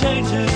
changes.